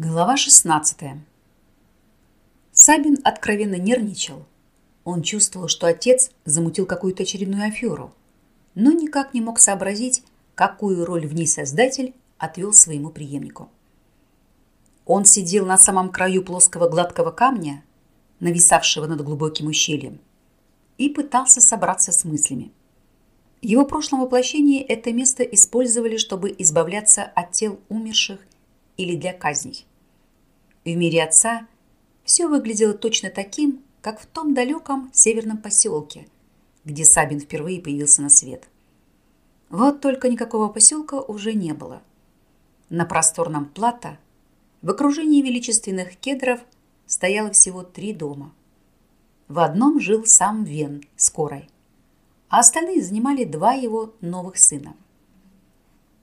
Глава 16. Сабин откровенно нервничал. Он чувствовал, что отец замутил какую-то очередную аферу, но никак не мог сообразить, какую роль в ней создатель отвел своему преемнику. Он сидел на самом краю плоского гладкого камня, нависавшего над глубоким ущельем, и пытался собраться с мыслями. Его прошлом воплощении это место использовали, чтобы избавляться от тел умерших или для казней. В мире отца все выглядело точно таким, как в том далеком северном поселке, где Сабин впервые появился на свет. Вот только никакого поселка уже не было. На просторном плато, в окружении величественных кедров, стояло всего три дома. В одном жил сам Вен с Корой, а остальные занимали два его новых сына.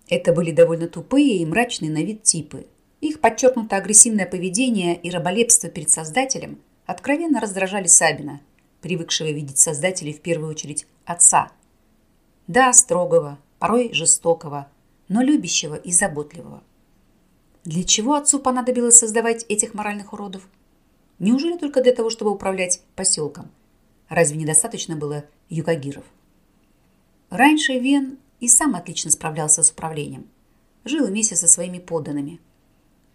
Это были довольно тупые и мрачные на вид типы – их подчеркнуто агрессивное поведение и раболепство перед Создателем откровенно раздражали Сабина, привыкшего видеть Создателя в первую очередь отца. Да, строгого, порой жестокого, но любящего и заботливого. Для чего отцу понадобилось создавать этих моральных уродов? Неужели только для того, чтобы управлять поселком? Разве недостаточно было юкагиров? Раньше Вен и сам отлично справлялся с управлением. Жил вместе со своими подданными –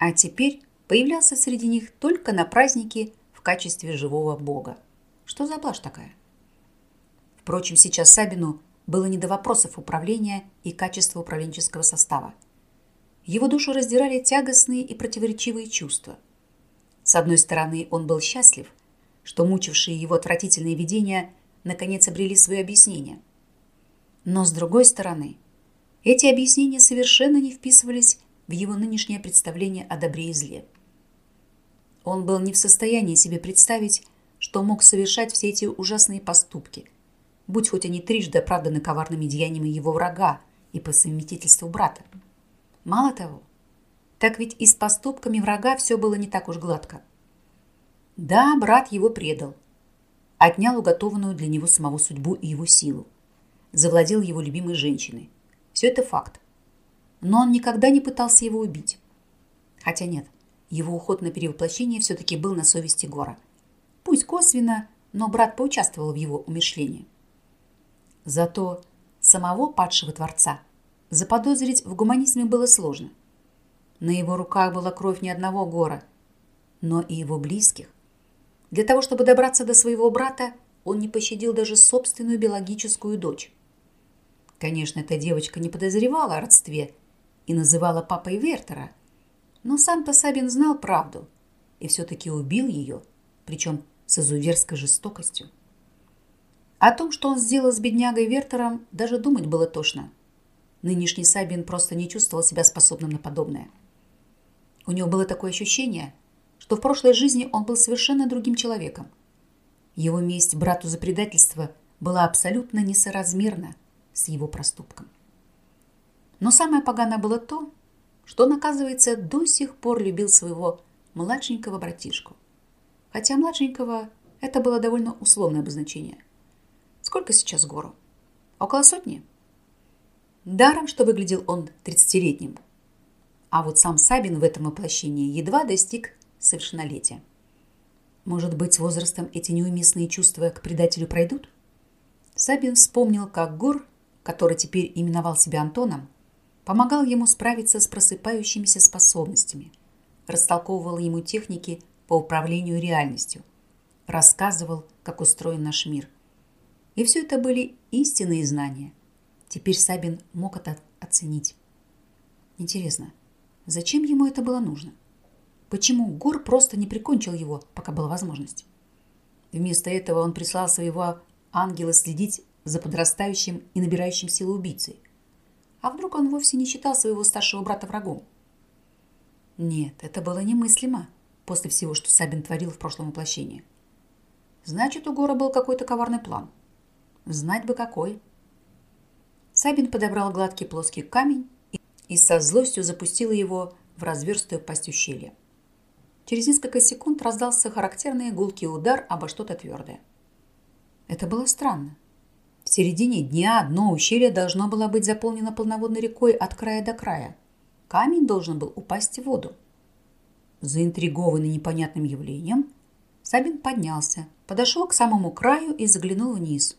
а теперь появлялся среди них только на празднике в качестве живого бога. Что за блажь такая? Впрочем, сейчас Сабину было не до вопросов управления и качества управленческого состава. Его душу раздирали тягостные и противоречивые чувства. С одной стороны, он был счастлив, что мучившие его отвратительные видения наконец обрели свое объяснение. Но с другой стороны, эти объяснения совершенно не вписывались в его нынешнее представление о добре и зле. Он был не в состоянии себе представить, что мог совершать все эти ужасные поступки, будь хоть они трижды оправданы коварными деяниями его врага и по совместительству брата. Мало того, так ведь и с поступками врага все было не так уж гладко. Да, брат его предал, отнял уготованную для него самого судьбу и его силу, завладел его любимой женщиной. Все это факт но он никогда не пытался его убить. Хотя нет, его уход на перевоплощение все-таки был на совести Гора. Пусть косвенно, но брат поучаствовал в его умершлении. Зато самого падшего Творца заподозрить в гуманизме было сложно. На его руках была кровь не одного Гора, но и его близких. Для того, чтобы добраться до своего брата, он не пощадил даже собственную биологическую дочь. Конечно, эта девочка не подозревала о родстве и называла папой Вертера. Но сам-то Сабин знал правду и все-таки убил ее, причем с изуверской жестокостью. О том, что он сделал с беднягой Вертером, даже думать было тошно. Нынешний Сабин просто не чувствовал себя способным на подобное. У него было такое ощущение, что в прошлой жизни он был совершенно другим человеком. Его месть брату за предательство была абсолютно несоразмерна с его проступком. Но самое поганое было то, что он, оказывается, до сих пор любил своего младшенького братишку. Хотя младшенького – это было довольно условное обозначение. Сколько сейчас гору? Около сотни? Даром, что выглядел он тридцатилетним. А вот сам Сабин в этом воплощении едва достиг совершеннолетия. Может быть, возрастом эти неуместные чувства к предателю пройдут? Сабин вспомнил, как Гор, который теперь именовал себя Антоном, помогал ему справиться с просыпающимися способностями, растолковывал ему техники по управлению реальностью, рассказывал, как устроен наш мир. И все это были истинные знания. Теперь Сабин мог это оценить. Интересно, зачем ему это было нужно? Почему Гор просто не прикончил его, пока была возможность? Вместо этого он прислал своего ангела следить за подрастающим и набирающим силу убийцей – а вдруг он вовсе не считал своего старшего брата врагом? Нет, это было немыслимо после всего, что Сабин творил в прошлом воплощении. Значит, у Гора был какой-то коварный план. Знать бы какой. Сабин подобрал гладкий плоский камень и со злостью запустил его в разверстую пасть ущелья. Через несколько секунд раздался характерный гулкий удар обо что-то твердое. Это было странно. В середине дня дно ущелья должно было быть заполнено полноводной рекой от края до края. Камень должен был упасть в воду. Заинтригованный непонятным явлением, Сабин поднялся, подошел к самому краю и заглянул вниз.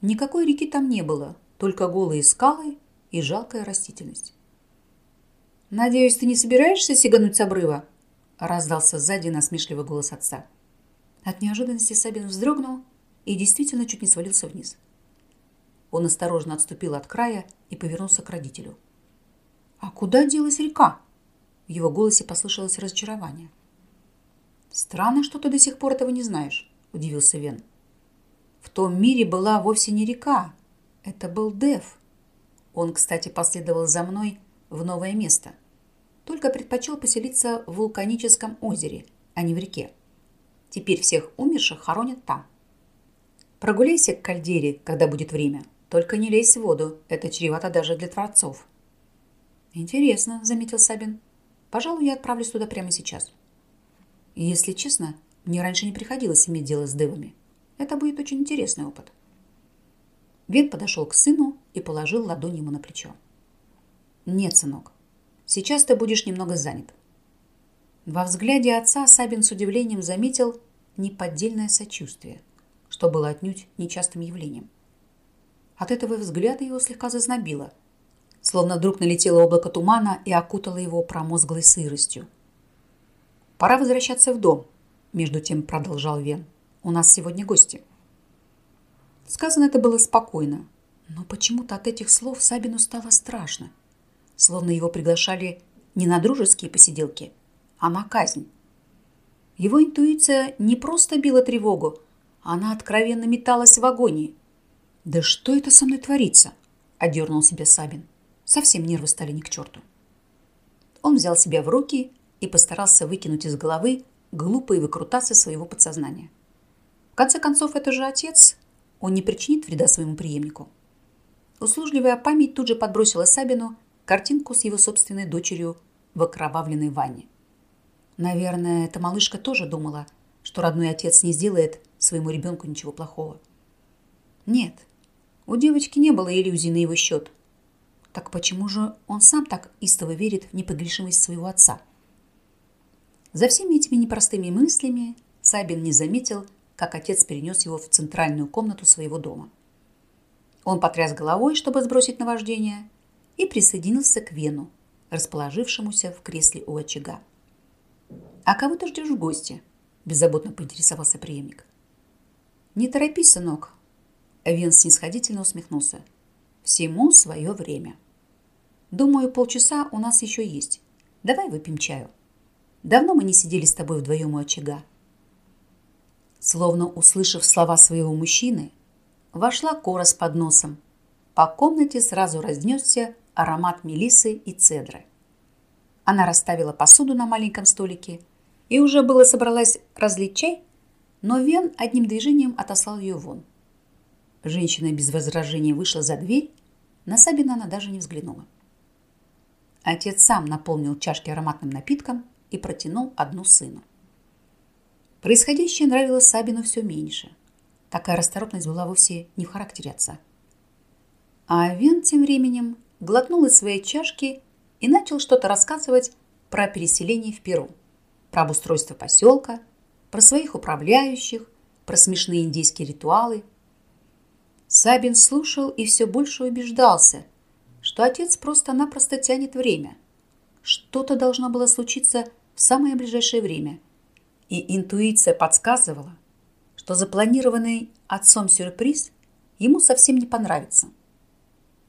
Никакой реки там не было, только голые скалы и жалкая растительность. «Надеюсь, ты не собираешься сигануть с обрыва?» раздался сзади насмешливый голос отца. От неожиданности Сабин вздрогнул и действительно чуть не свалился вниз. Он осторожно отступил от края и повернулся к родителю. «А куда делась река?» В его голосе послышалось разочарование. «Странно, что ты до сих пор этого не знаешь», – удивился Вен. «В том мире была вовсе не река. Это был Дев. Он, кстати, последовал за мной в новое место. Только предпочел поселиться в вулканическом озере, а не в реке. Теперь всех умерших хоронят там. Прогуляйся к кальдере, когда будет время. Только не лезь в воду, это чревато даже для творцов». «Интересно», – заметил Сабин. Пожалуй, я отправлюсь туда прямо сейчас. Если честно, мне раньше не приходилось иметь дело с девами. Это будет очень интересный опыт. Вен подошел к сыну и положил ладонь ему на плечо. «Нет, сынок, сейчас ты будешь немного занят». Во взгляде отца Сабин с удивлением заметил неподдельное сочувствие, что было отнюдь нечастым явлением. От этого взгляда его слегка зазнобило – словно вдруг налетело облако тумана и окутало его промозглой сыростью. «Пора возвращаться в дом», – между тем продолжал Вен. «У нас сегодня гости». Сказано это было спокойно, но почему-то от этих слов Сабину стало страшно, словно его приглашали не на дружеские посиделки, а на казнь. Его интуиция не просто била тревогу, она откровенно металась в агонии. «Да что это со мной творится?» – одернул себя Сабин. Совсем нервы стали не к черту. Он взял себя в руки и постарался выкинуть из головы глупые выкрутасы своего подсознания. В конце концов, это же отец. Он не причинит вреда своему преемнику. Услужливая память тут же подбросила Сабину картинку с его собственной дочерью в окровавленной ванне. Наверное, эта малышка тоже думала, что родной отец не сделает своему ребенку ничего плохого. Нет, у девочки не было иллюзий на его счет. Так почему же он сам так истово верит в непогрешимость своего отца? За всеми этими непростыми мыслями Сабин не заметил, как отец перенес его в центральную комнату своего дома. Он потряс головой, чтобы сбросить наваждение, и присоединился к Вену, расположившемуся в кресле у очага. «А кого ты ждешь в гости?» – беззаботно поинтересовался преемник. «Не торопись, сынок», – Вен снисходительно усмехнулся – Всему свое время. Думаю, полчаса у нас еще есть. Давай выпьем чаю. Давно мы не сидели с тобой вдвоем у очага. Словно услышав слова своего мужчины, вошла Кора с подносом. По комнате сразу разнесся аромат мелисы и цедры. Она расставила посуду на маленьком столике и уже было собралась разлить чай, но Вен одним движением отослал ее вон. Женщина без возражений вышла за дверь на Сабина она даже не взглянула. Отец сам наполнил чашки ароматным напитком и протянул одну сыну. Происходящее нравилось Сабину все меньше. Такая расторопность была вовсе не в характере отца. А Вен тем временем глотнул из своей чашки и начал что-то рассказывать про переселение в Перу, про обустройство поселка, про своих управляющих, про смешные индейские ритуалы – Сабин слушал и все больше убеждался, что отец просто-напросто тянет время. Что-то должно было случиться в самое ближайшее время. И интуиция подсказывала, что запланированный отцом сюрприз ему совсем не понравится.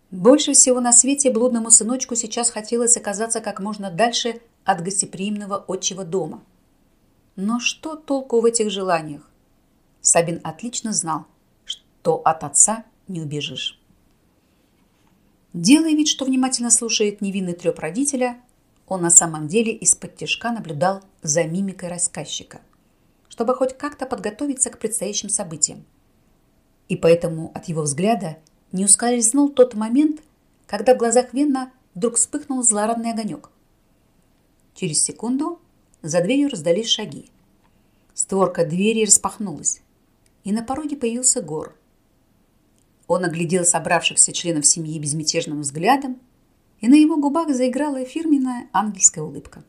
Больше всего на свете блудному сыночку сейчас хотелось оказаться как можно дальше от гостеприимного отчего дома. Но что толку в этих желаниях? Сабин отлично знал – то от отца не убежишь. Делая вид, что внимательно слушает невинный треп родителя, он на самом деле из-под тяжка наблюдал за мимикой рассказчика, чтобы хоть как-то подготовиться к предстоящим событиям. И поэтому от его взгляда не ускользнул тот момент, когда в глазах Венна вдруг вспыхнул злорадный огонек. Через секунду за дверью раздались шаги. Створка двери распахнулась, и на пороге появился Гор. Он оглядел собравшихся членов семьи безмятежным взглядом, и на его губах заиграла фирменная ангельская улыбка.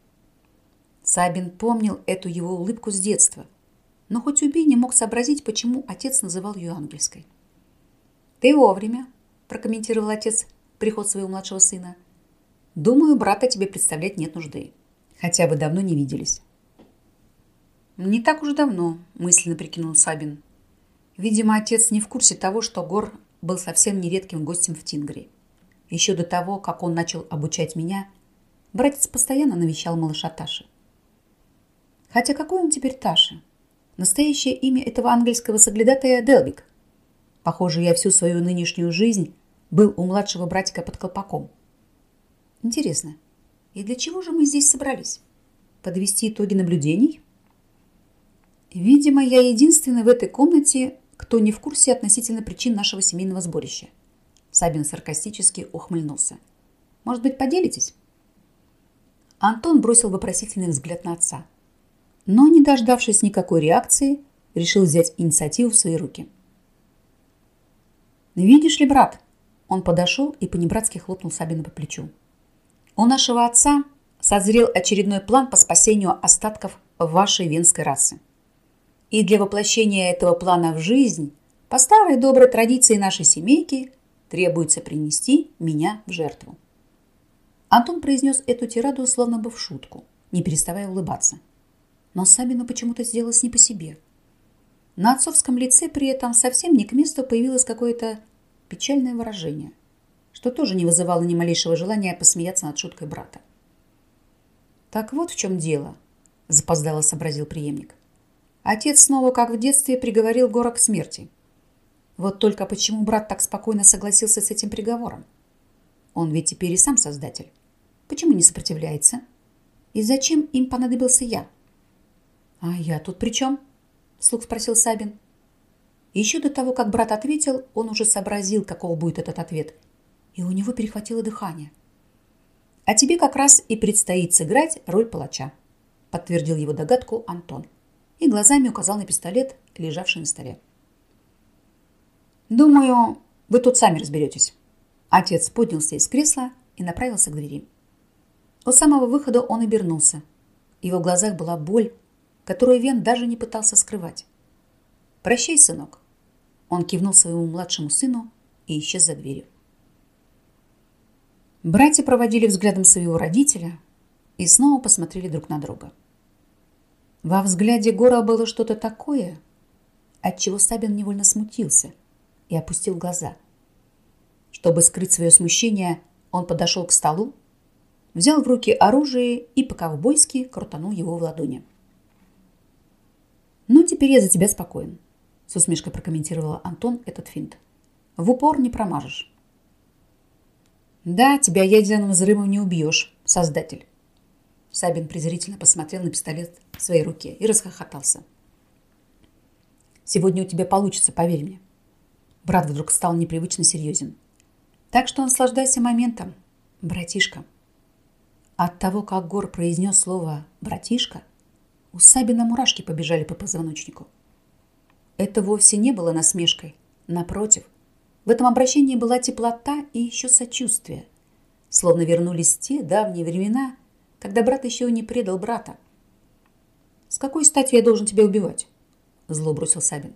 Сабин помнил эту его улыбку с детства, но хоть убей не мог сообразить, почему отец называл ее ангельской. «Ты вовремя», – прокомментировал отец приход своего младшего сына. «Думаю, брата тебе представлять нет нужды, хотя вы давно не виделись». «Не так уж давно», – мысленно прикинул Сабин. Видимо, отец не в курсе того, что Гор был совсем нередким гостем в Тингре. Еще до того, как он начал обучать меня, братец постоянно навещал малыша Таши. Хотя какой он теперь Таша? Настоящее имя этого ангельского соглядатая Делвик. Похоже, я всю свою нынешнюю жизнь был у младшего братика под колпаком. Интересно, и для чего же мы здесь собрались? Подвести итоги наблюдений? Видимо, я единственный в этой комнате, кто не в курсе относительно причин нашего семейного сборища. Сабин саркастически ухмыльнулся. Может быть, поделитесь? Антон бросил вопросительный взгляд на отца. Но, не дождавшись никакой реакции, решил взять инициативу в свои руки. «Видишь ли, брат?» Он подошел и понебратски хлопнул Сабина по плечу. «У нашего отца созрел очередной план по спасению остатков вашей венской расы. И для воплощения этого плана в жизнь, по старой доброй традиции нашей семейки, требуется принести меня в жертву. Антон произнес эту тираду словно бы в шутку, не переставая улыбаться. Но Сабину почему-то сделалось не по себе. На отцовском лице при этом совсем не к месту появилось какое-то печальное выражение, что тоже не вызывало ни малейшего желания посмеяться над шуткой брата. «Так вот в чем дело», – запоздало сообразил преемник. Отец снова, как в детстве, приговорил Гора к смерти. Вот только почему брат так спокойно согласился с этим приговором? Он ведь теперь и сам создатель. Почему не сопротивляется? И зачем им понадобился я? А я тут при чем? Слух спросил Сабин. Еще до того, как брат ответил, он уже сообразил, каков будет этот ответ. И у него перехватило дыхание. А тебе как раз и предстоит сыграть роль палача, подтвердил его догадку Антон и глазами указал на пистолет, лежавший на столе. «Думаю, вы тут сами разберетесь». Отец поднялся из кресла и направился к двери. У самого выхода он обернулся. В его глазах была боль, которую Вен даже не пытался скрывать. «Прощай, сынок». Он кивнул своему младшему сыну и исчез за дверью. Братья проводили взглядом своего родителя и снова посмотрели друг на друга. Во взгляде Гора было что-то такое, от чего Сабин невольно смутился и опустил глаза. Чтобы скрыть свое смущение, он подошел к столу, взял в руки оружие и по-ковбойски крутанул его в ладони. «Ну, теперь я за тебя спокоен», — с усмешкой прокомментировал Антон этот финт. «В упор не промажешь». «Да, тебя ядерным взрывом не убьешь, создатель. Сабин презрительно посмотрел на пистолет в своей руке и расхохотался. «Сегодня у тебя получится, поверь мне». Брат вдруг стал непривычно серьезен. «Так что наслаждайся моментом, братишка». От того, как Гор произнес слово «братишка», у Сабина мурашки побежали по позвоночнику. Это вовсе не было насмешкой. Напротив, в этом обращении была теплота и еще сочувствие. Словно вернулись те давние времена, когда брат еще не предал брата. «С какой стати я должен тебя убивать?» – зло бросил Сабин.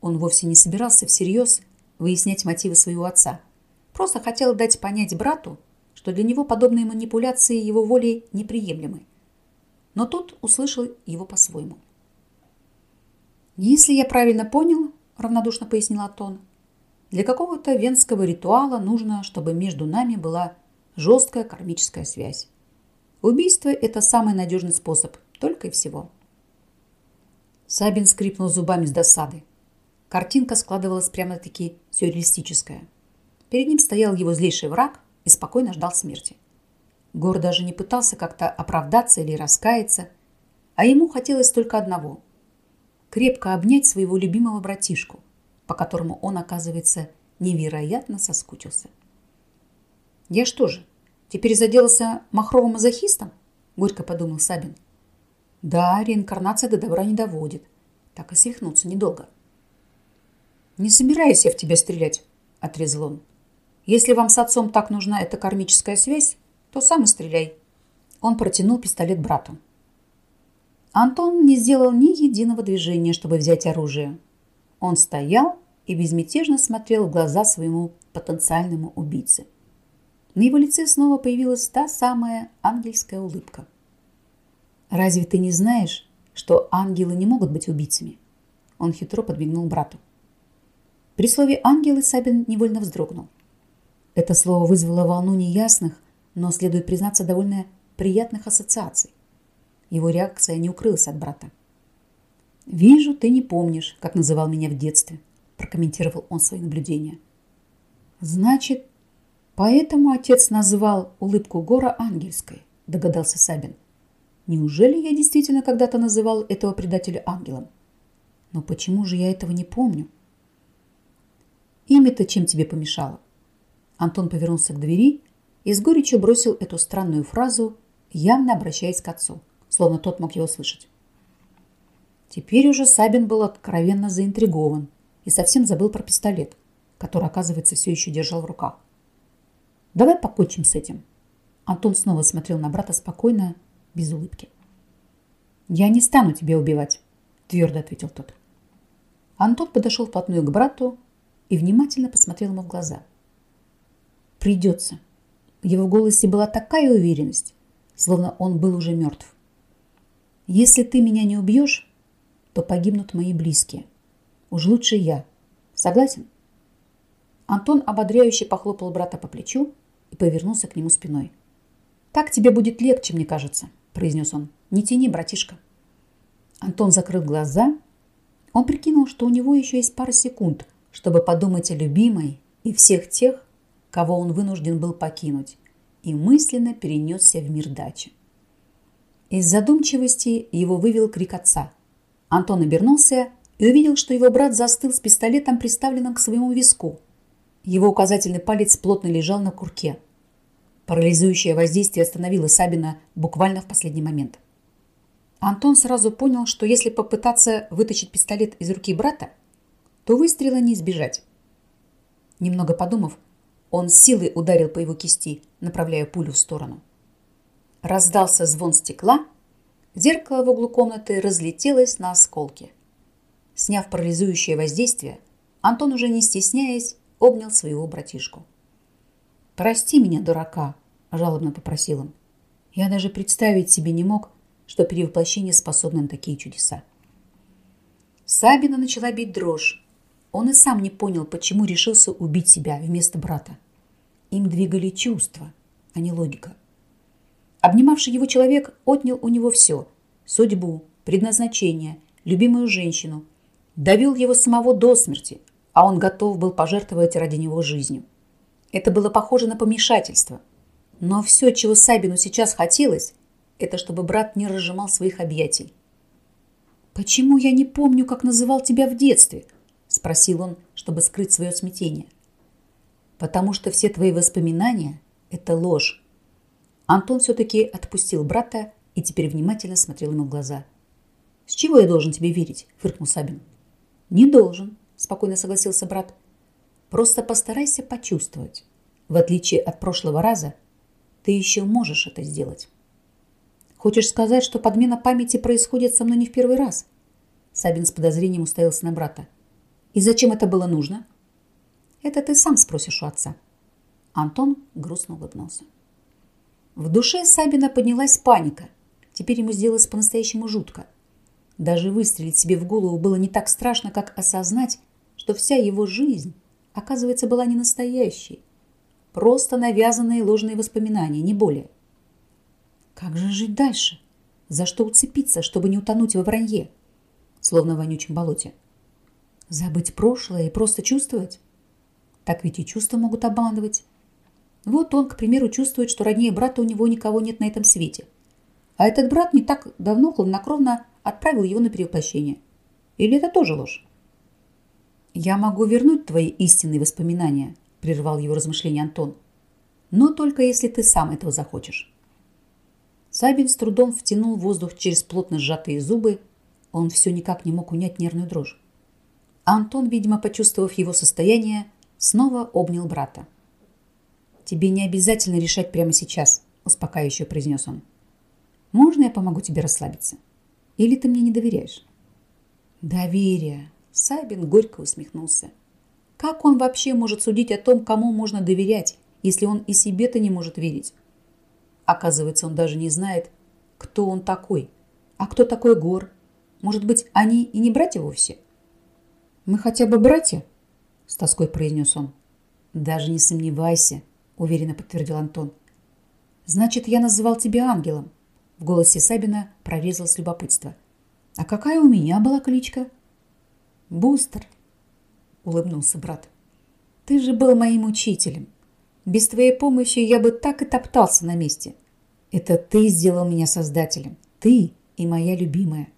Он вовсе не собирался всерьез выяснять мотивы своего отца. Просто хотел дать понять брату, что для него подобные манипуляции его волей неприемлемы. Но тут услышал его по-своему. «Если я правильно понял, — равнодушно пояснил Атон, — для какого-то венского ритуала нужно, чтобы между нами была жесткая кармическая связь. Убийство – это самый надежный способ, только и всего. Сабин скрипнул зубами с досады. Картинка складывалась прямо-таки сюрреалистическая. Перед ним стоял его злейший враг и спокойно ждал смерти. Гор даже не пытался как-то оправдаться или раскаяться, а ему хотелось только одного – крепко обнять своего любимого братишку, по которому он, оказывается, невероятно соскучился. «Я что же, Теперь заделался махровым мазохистом? Горько подумал Сабин. Да, реинкарнация до добра не доводит. Так и свихнуться недолго. Не собираюсь я в тебя стрелять, отрезал он. Если вам с отцом так нужна эта кармическая связь, то сам и стреляй. Он протянул пистолет брату. Антон не сделал ни единого движения, чтобы взять оружие. Он стоял и безмятежно смотрел в глаза своему потенциальному убийце. На его лице снова появилась та самая ангельская улыбка. «Разве ты не знаешь, что ангелы не могут быть убийцами?» Он хитро подмигнул брату. При слове «ангелы» Сабин невольно вздрогнул. Это слово вызвало волну неясных, но, следует признаться, довольно приятных ассоциаций. Его реакция не укрылась от брата. «Вижу, ты не помнишь, как называл меня в детстве», прокомментировал он свои наблюдения. «Значит, поэтому отец называл улыбку Гора ангельской», догадался Сабин. «Неужели я действительно когда-то называл этого предателя ангелом? Но почему же я этого не помню?» «Имя-то чем тебе помешало?» Антон повернулся к двери и с горечью бросил эту странную фразу, явно обращаясь к отцу, словно тот мог его слышать. Теперь уже Сабин был откровенно заинтригован и совсем забыл про пистолет, который, оказывается, все еще держал в руках. «Давай покончим с этим». Антон снова смотрел на брата спокойно, без улыбки. «Я не стану тебя убивать», – твердо ответил тот. Антон подошел вплотную к брату и внимательно посмотрел ему в глаза – Придется. В его голосе была такая уверенность, словно он был уже мертв. Если ты меня не убьешь, то погибнут мои близкие. Уж лучше я. Согласен? Антон ободряюще похлопал брата по плечу и повернулся к нему спиной. «Так тебе будет легче, мне кажется», – произнес он. «Не тяни, братишка». Антон закрыл глаза. Он прикинул, что у него еще есть пара секунд, чтобы подумать о любимой и всех тех, кого он вынужден был покинуть, и мысленно перенесся в мир дачи. Из задумчивости его вывел крик отца. Антон обернулся и увидел, что его брат застыл с пистолетом, приставленным к своему виску. Его указательный палец плотно лежал на курке. Парализующее воздействие остановило Сабина буквально в последний момент. Антон сразу понял, что если попытаться вытащить пистолет из руки брата, то выстрела не избежать. Немного подумав, он силой ударил по его кисти, направляя пулю в сторону. Раздался звон стекла, зеркало в углу комнаты разлетелось на осколки. Сняв парализующее воздействие, Антон, уже не стесняясь, обнял своего братишку. «Прости меня, дурака», – жалобно попросил он. «Я даже представить себе не мог, что перевоплощение способно на такие чудеса». Сабина начала бить дрожь, он и сам не понял, почему решился убить себя вместо брата. Им двигали чувства, а не логика. Обнимавший его человек отнял у него все – судьбу, предназначение, любимую женщину. Довел его самого до смерти, а он готов был пожертвовать ради него жизнью. Это было похоже на помешательство. Но все, чего Сабину сейчас хотелось, это чтобы брат не разжимал своих объятий. «Почему я не помню, как называл тебя в детстве?» Спросил он, чтобы скрыть свое смятение. Потому что все твои воспоминания – это ложь. Антон все-таки отпустил брата и теперь внимательно смотрел ему в глаза. «С чего я должен тебе верить?» – фыркнул Сабин. «Не должен», – спокойно согласился брат. «Просто постарайся почувствовать. В отличие от прошлого раза, ты еще можешь это сделать». «Хочешь сказать, что подмена памяти происходит со мной не в первый раз?» Сабин с подозрением уставился на брата. И зачем это было нужно? Это ты сам спросишь у отца. Антон грустно улыбнулся. В душе Сабина поднялась паника. Теперь ему сделалось по-настоящему жутко. Даже выстрелить себе в голову было не так страшно, как осознать, что вся его жизнь, оказывается, была не настоящей. Просто навязанные ложные воспоминания, не более. Как же жить дальше? За что уцепиться, чтобы не утонуть во вранье? Словно в вонючем болоте. Забыть прошлое и просто чувствовать? Так ведь и чувства могут обманывать. Вот он, к примеру, чувствует, что роднее брата у него никого нет на этом свете. А этот брат не так давно хладнокровно отправил его на перевоплощение. Или это тоже ложь? «Я могу вернуть твои истинные воспоминания», – прервал его размышления Антон. «Но только если ты сам этого захочешь». Сабин с трудом втянул воздух через плотно сжатые зубы. Он все никак не мог унять нервную дрожь. Антон, видимо, почувствовав его состояние, снова обнял брата. «Тебе не обязательно решать прямо сейчас», – успокаивающе произнес он. «Можно я помогу тебе расслабиться?» Или ты мне не доверяешь? Доверие. Сабин горько усмехнулся. Как он вообще может судить о том, кому можно доверять, если он и себе-то не может верить? Оказывается, он даже не знает, кто он такой. А кто такой Гор? Может быть, они и не братья вовсе? Мы хотя бы братья? С тоской произнес он. Даже не сомневайся, уверенно подтвердил Антон. Значит, я называл тебя ангелом. В голосе Сабина прорезалось любопытство. А какая у меня была кличка? Бустер, улыбнулся брат. Ты же был моим учителем. Без твоей помощи я бы так и топтался на месте. Это ты сделал меня создателем. Ты и моя любимая.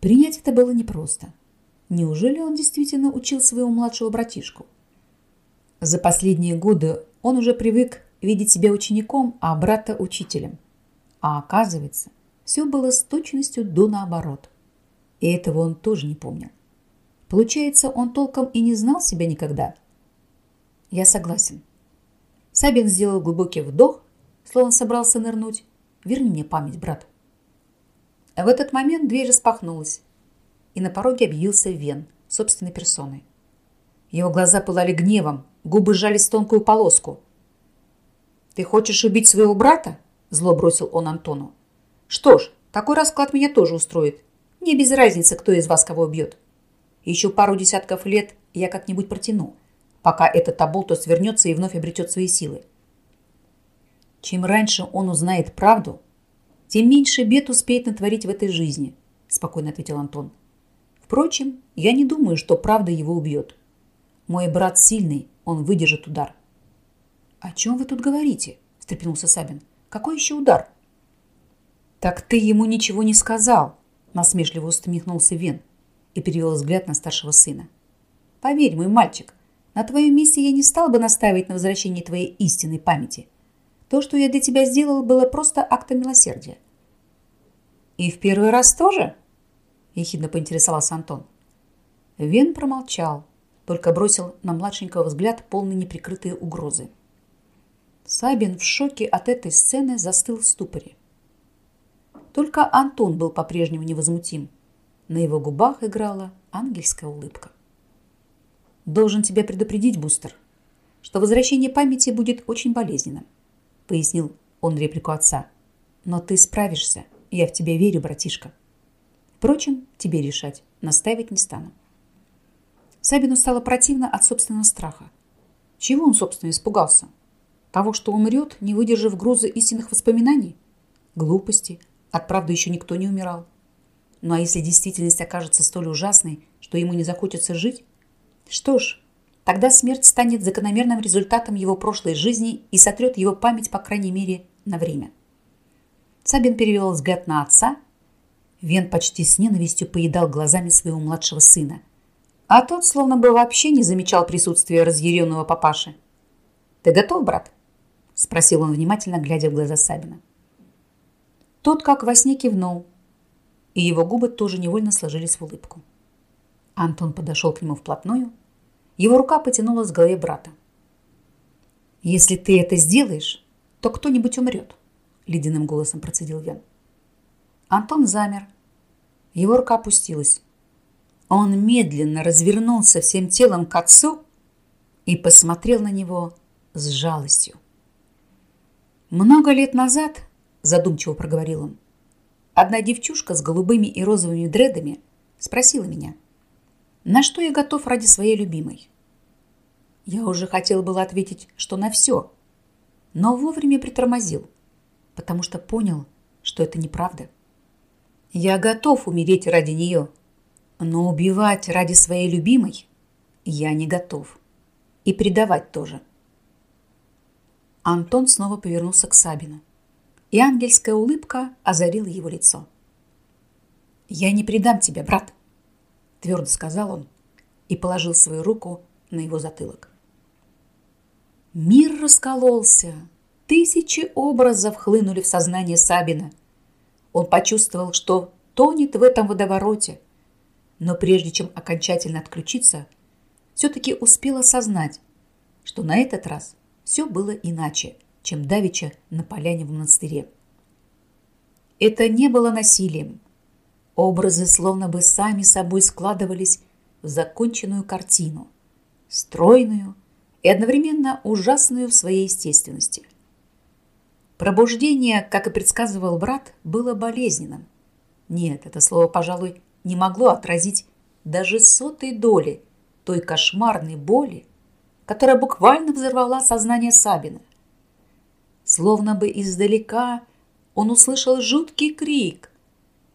Принять это было непросто. Неужели он действительно учил своего младшего братишку? За последние годы он уже привык видеть себя учеником, а брата учителем. А оказывается, все было с точностью до наоборот. И этого он тоже не помнил. Получается, он толком и не знал себя никогда. Я согласен. Сабин сделал глубокий вдох, словно собрался нырнуть. Верни мне память, брат. В этот момент дверь распахнулась, и на пороге объявился Вен собственной персоной. Его глаза пылали гневом, губы сжались в тонкую полоску. «Ты хочешь убить своего брата?» – зло бросил он Антону. «Что ж, такой расклад меня тоже устроит. Мне без разницы, кто из вас кого убьет. Еще пару десятков лет я как-нибудь протяну, пока этот оболтус вернется и вновь обретет свои силы. Чем раньше он узнает правду, тем меньше бед успеет натворить в этой жизни, спокойно ответил Антон. Впрочем, я не думаю, что правда его убьет. Мой брат сильный, он выдержит удар. О чем вы тут говорите? встрепенулся Сабин. Какой еще удар? Так ты ему ничего не сказал, насмешливо усмехнулся Вен и перевел взгляд на старшего сына. Поверь, мой мальчик, на твоем месте я не стал бы настаивать на возвращении твоей истинной памяти. То, что я для тебя сделал, было просто актом милосердия. «И в первый раз тоже?» – ехидно поинтересовался Антон. Вен промолчал, только бросил на младшенького взгляд полный неприкрытые угрозы. Сабин в шоке от этой сцены застыл в ступоре. Только Антон был по-прежнему невозмутим. На его губах играла ангельская улыбка. «Должен тебя предупредить, Бустер, что возвращение памяти будет очень болезненным пояснил он реплику отца. Но ты справишься. Я в тебя верю, братишка. Впрочем, тебе решать. Наставить не стану. Сабину стало противно от собственного страха. Чего он, собственно, испугался? Того, что умрет, не выдержав груза истинных воспоминаний? Глупости. От правды еще никто не умирал. Ну а если действительность окажется столь ужасной, что ему не захочется жить? Что ж, Тогда смерть станет закономерным результатом его прошлой жизни и сотрет его память, по крайней мере, на время. Сабин перевел взгляд на отца. Вен почти с ненавистью поедал глазами своего младшего сына. А тот словно бы вообще не замечал присутствия разъяренного папаши. «Ты готов, брат?» – спросил он внимательно, глядя в глаза Сабина. Тот, как во сне, кивнул, и его губы тоже невольно сложились в улыбку. Антон подошел к нему вплотную – его рука потянулась к голове брата. «Если ты это сделаешь, то кто-нибудь умрет», — ледяным голосом процедил Ян. Антон замер. Его рука опустилась. Он медленно развернулся всем телом к отцу и посмотрел на него с жалостью. «Много лет назад», — задумчиво проговорил он, одна девчушка с голубыми и розовыми дредами спросила меня, на что я готов ради своей любимой. Я уже хотел было ответить, что на все, но вовремя притормозил, потому что понял, что это неправда. Я готов умереть ради нее, но убивать ради своей любимой я не готов. И предавать тоже. Антон снова повернулся к Сабину, и ангельская улыбка озарила его лицо. «Я не предам тебя, брат!» твердо сказал он и положил свою руку на его затылок. Мир раскололся. Тысячи образов хлынули в сознание Сабина. Он почувствовал, что тонет в этом водовороте. Но прежде чем окончательно отключиться, все-таки успел осознать, что на этот раз все было иначе, чем давеча на поляне в монастыре. Это не было насилием. Образы словно бы сами собой складывались в законченную картину, стройную и одновременно ужасную в своей естественности. Пробуждение, как и предсказывал брат, было болезненным. Нет, это слово, пожалуй, не могло отразить даже сотой доли той кошмарной боли, которая буквально взорвала сознание Сабина. Словно бы издалека он услышал жуткий крик.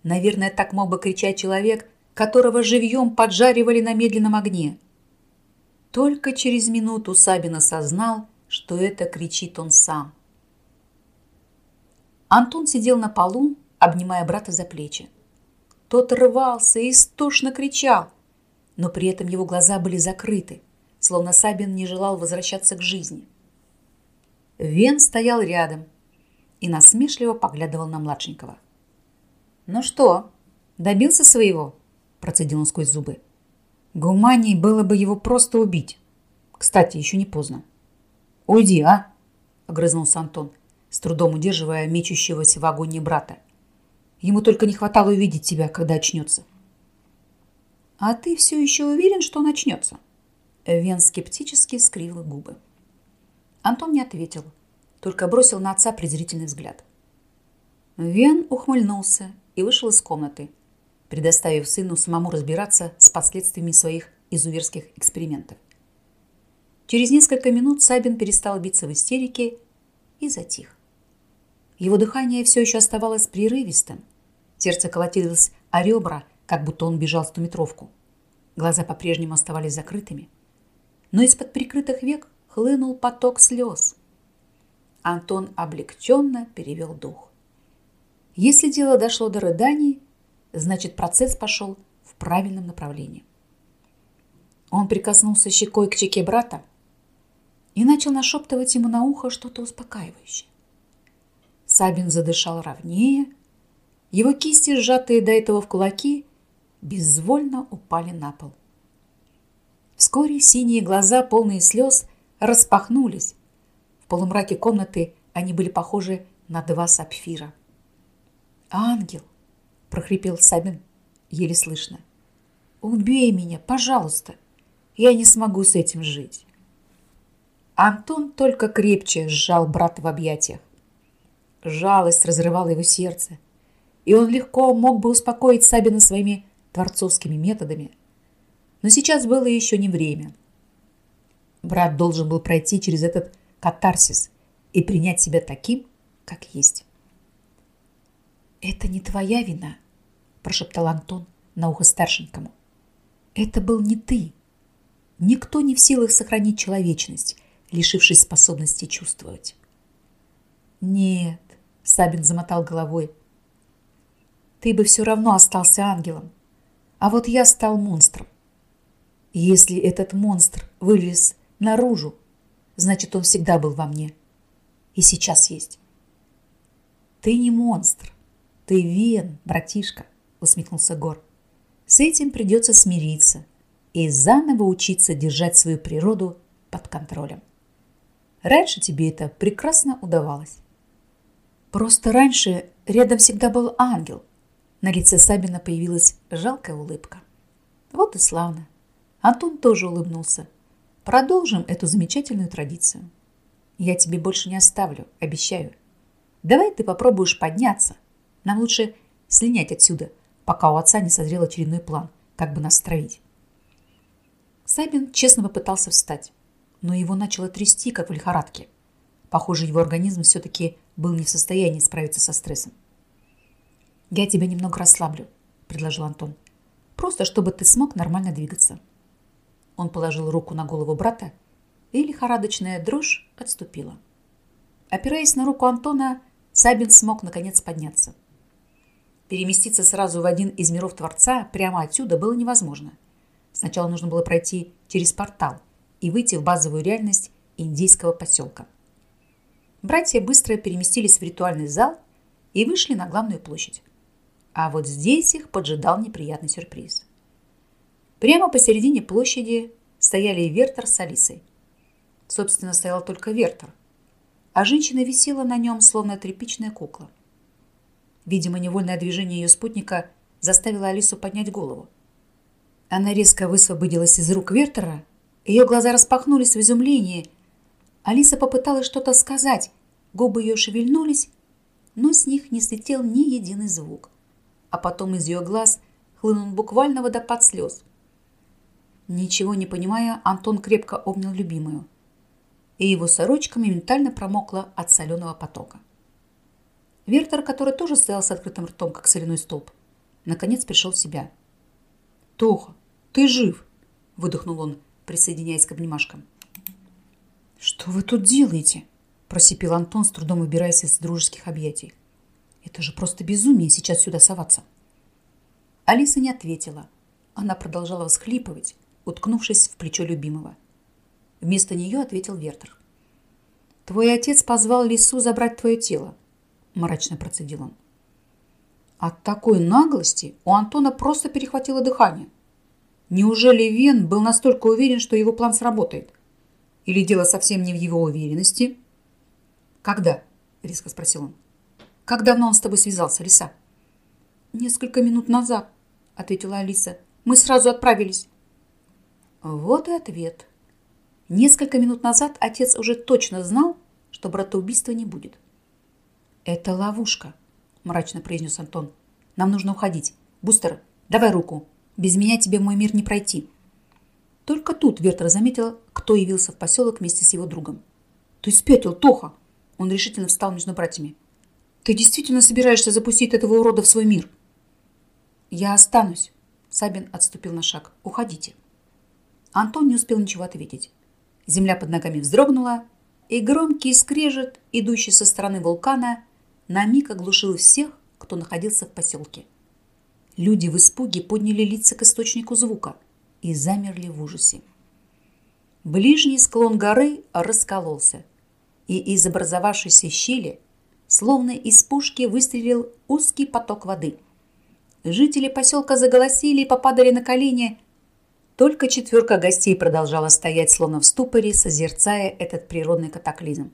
Наверное, так мог бы кричать человек, которого живьем поджаривали на медленном огне. Только через минуту Сабин осознал, что это кричит он сам. Антон сидел на полу, обнимая брата за плечи. Тот рвался и истошно кричал, но при этом его глаза были закрыты, словно Сабин не желал возвращаться к жизни. Вен стоял рядом и насмешливо поглядывал на младшенького. «Ну что, добился своего?» – процедил он сквозь зубы. «Гуманней было бы его просто убить. Кстати, еще не поздно». «Уйди, а!» – огрызнулся Антон, с трудом удерживая мечущегося в агонии брата. Ему только не хватало увидеть тебя, когда очнется. «А ты все еще уверен, что он очнется?» Вен скептически скривил губы. Антон не ответил, только бросил на отца презрительный взгляд. Вен ухмыльнулся и вышел из комнаты, предоставив сыну самому разбираться с последствиями своих изуверских экспериментов. Через несколько минут Сабин перестал биться в истерике и затих. Его дыхание все еще оставалось прерывистым. Сердце колотилось о ребра, как будто он бежал стометровку. Глаза по-прежнему оставались закрытыми. Но из-под прикрытых век хлынул поток слез. Антон облегченно перевел дух. Если дело дошло до рыданий, значит процесс пошел в правильном направлении. Он прикоснулся щекой к щеке брата и начал нашептывать ему на ухо что-то успокаивающее. Сабин задышал ровнее. Его кисти, сжатые до этого в кулаки, безвольно упали на пол. Вскоре синие глаза, полные слез, распахнулись. В полумраке комнаты они были похожи на два сапфира. «Ангел!» – прохрипел Сабин, еле слышно. «Убей меня, пожалуйста! Я не смогу с этим жить!» Антон только крепче сжал брата в объятиях. Жалость разрывала его сердце, и он легко мог бы успокоить Сабина своими творцовскими методами. Но сейчас было еще не время. Брат должен был пройти через этот катарсис и принять себя таким, как есть. «Это не твоя вина», – прошептал Антон на ухо старшенькому. «Это был не ты. Никто не в силах сохранить человечность, лишившись способности чувствовать». «Нет, Сабин замотал головой. Ты бы все равно остался ангелом. А вот я стал монстром. Если этот монстр вылез наружу, значит, он всегда был во мне. И сейчас есть. Ты не монстр. Ты Вен, братишка, усмехнулся Гор. С этим придется смириться и заново учиться держать свою природу под контролем. Раньше тебе это прекрасно удавалось. Просто раньше рядом всегда был ангел. На лице Сабина появилась жалкая улыбка. Вот и славно. Антон тоже улыбнулся. Продолжим эту замечательную традицию. Я тебе больше не оставлю, обещаю. Давай ты попробуешь подняться. Нам лучше слинять отсюда, пока у отца не созрел очередной план, как бы нас стравить. Сабин честно попытался встать, но его начало трясти, как в лихорадке. Похоже, его организм все-таки был не в состоянии справиться со стрессом. «Я тебя немного расслаблю», – предложил Антон. «Просто, чтобы ты смог нормально двигаться». Он положил руку на голову брата, и лихорадочная дрожь отступила. Опираясь на руку Антона, Сабин смог наконец подняться. Переместиться сразу в один из миров Творца прямо отсюда было невозможно. Сначала нужно было пройти через портал и выйти в базовую реальность индийского поселка – братья быстро переместились в ритуальный зал и вышли на главную площадь. А вот здесь их поджидал неприятный сюрприз. Прямо посередине площади стояли Вертер с Алисой. Собственно, стоял только Вертер, а женщина висела на нем, словно тряпичная кукла. Видимо, невольное движение ее спутника заставило Алису поднять голову. Она резко высвободилась из рук Вертера, ее глаза распахнулись в изумлении. Алиса попыталась что-то сказать, губы ее шевельнулись, но с них не слетел ни единый звук. А потом из ее глаз хлынул буквально водопад слез. Ничего не понимая, Антон крепко обнял любимую, и его сорочка моментально промокла от соленого потока. Вертер, который тоже стоял с открытым ртом, как соляной столб, наконец пришел в себя. «Тоха, ты жив!» – выдохнул он, присоединяясь к обнимашкам. «Что вы тут делаете?» – просипел Антон, с трудом выбираясь из дружеских объятий. «Это же просто безумие сейчас сюда соваться!» Алиса не ответила. Она продолжала всхлипывать, уткнувшись в плечо любимого. Вместо нее ответил Вертер. «Твой отец позвал Лису забрать твое тело мрачно процедил он. От такой наглости у Антона просто перехватило дыхание. Неужели Вен был настолько уверен, что его план сработает? Или дело совсем не в его уверенности? «Когда?» – резко спросил он. «Как давно он с тобой связался, Лиса?» «Несколько минут назад», – ответила Алиса. «Мы сразу отправились». Вот и ответ. Несколько минут назад отец уже точно знал, что братоубийства не будет. «Это ловушка», – мрачно произнес Антон. «Нам нужно уходить. Бустер, давай руку. Без меня тебе мой мир не пройти». Только тут Вертер заметил, кто явился в поселок вместе с его другом. «Ты спятил, Тоха!» Он решительно встал между братьями. «Ты действительно собираешься запустить этого урода в свой мир?» «Я останусь», – Сабин отступил на шаг. «Уходите». Антон не успел ничего ответить. Земля под ногами вздрогнула, и громкий скрежет, идущий со стороны вулкана, на миг оглушил всех, кто находился в поселке. Люди в испуге подняли лица к источнику звука и замерли в ужасе. Ближний склон горы раскололся, и из образовавшейся щели, словно из пушки, выстрелил узкий поток воды. Жители поселка заголосили и попадали на колени. Только четверка гостей продолжала стоять, словно в ступоре, созерцая этот природный катаклизм.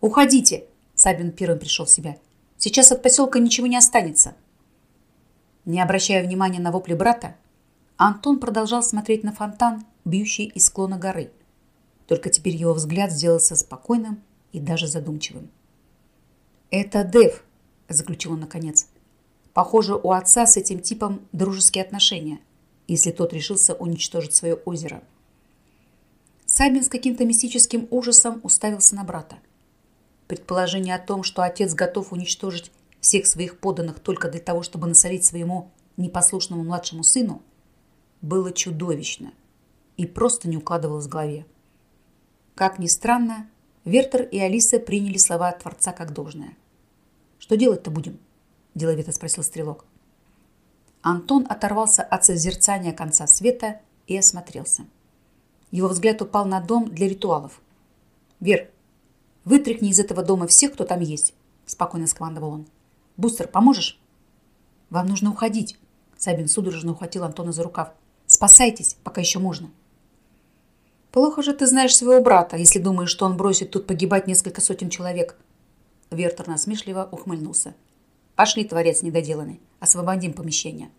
«Уходите!» Сабин первым пришел в себя. «Сейчас от поселка ничего не останется». Не обращая внимания на вопли брата, Антон продолжал смотреть на фонтан, бьющий из склона горы. Только теперь его взгляд сделался спокойным и даже задумчивым. «Это Дев», – заключил он наконец. «Похоже, у отца с этим типом дружеские отношения, если тот решился уничтожить свое озеро». Сабин с каким-то мистическим ужасом уставился на брата. Предположение о том, что отец готов уничтожить всех своих подданных только для того, чтобы насолить своему непослушному младшему сыну, было чудовищно и просто не укладывалось в голове. Как ни странно, Вертер и Алиса приняли слова Творца как должное. «Что делать-то будем?» – деловито спросил Стрелок. Антон оторвался от созерцания конца света и осмотрелся. Его взгляд упал на дом для ритуалов. «Вер, Вытряхни из этого дома всех, кто там есть, спокойно скомандовал он. Бустер, поможешь? Вам нужно уходить. Сабин судорожно ухватил Антона за рукав. Спасайтесь, пока еще можно. Плохо же ты знаешь своего брата, если думаешь, что он бросит тут погибать несколько сотен человек. Вертер насмешливо ухмыльнулся. Пошли, творец недоделанный, освободим помещение.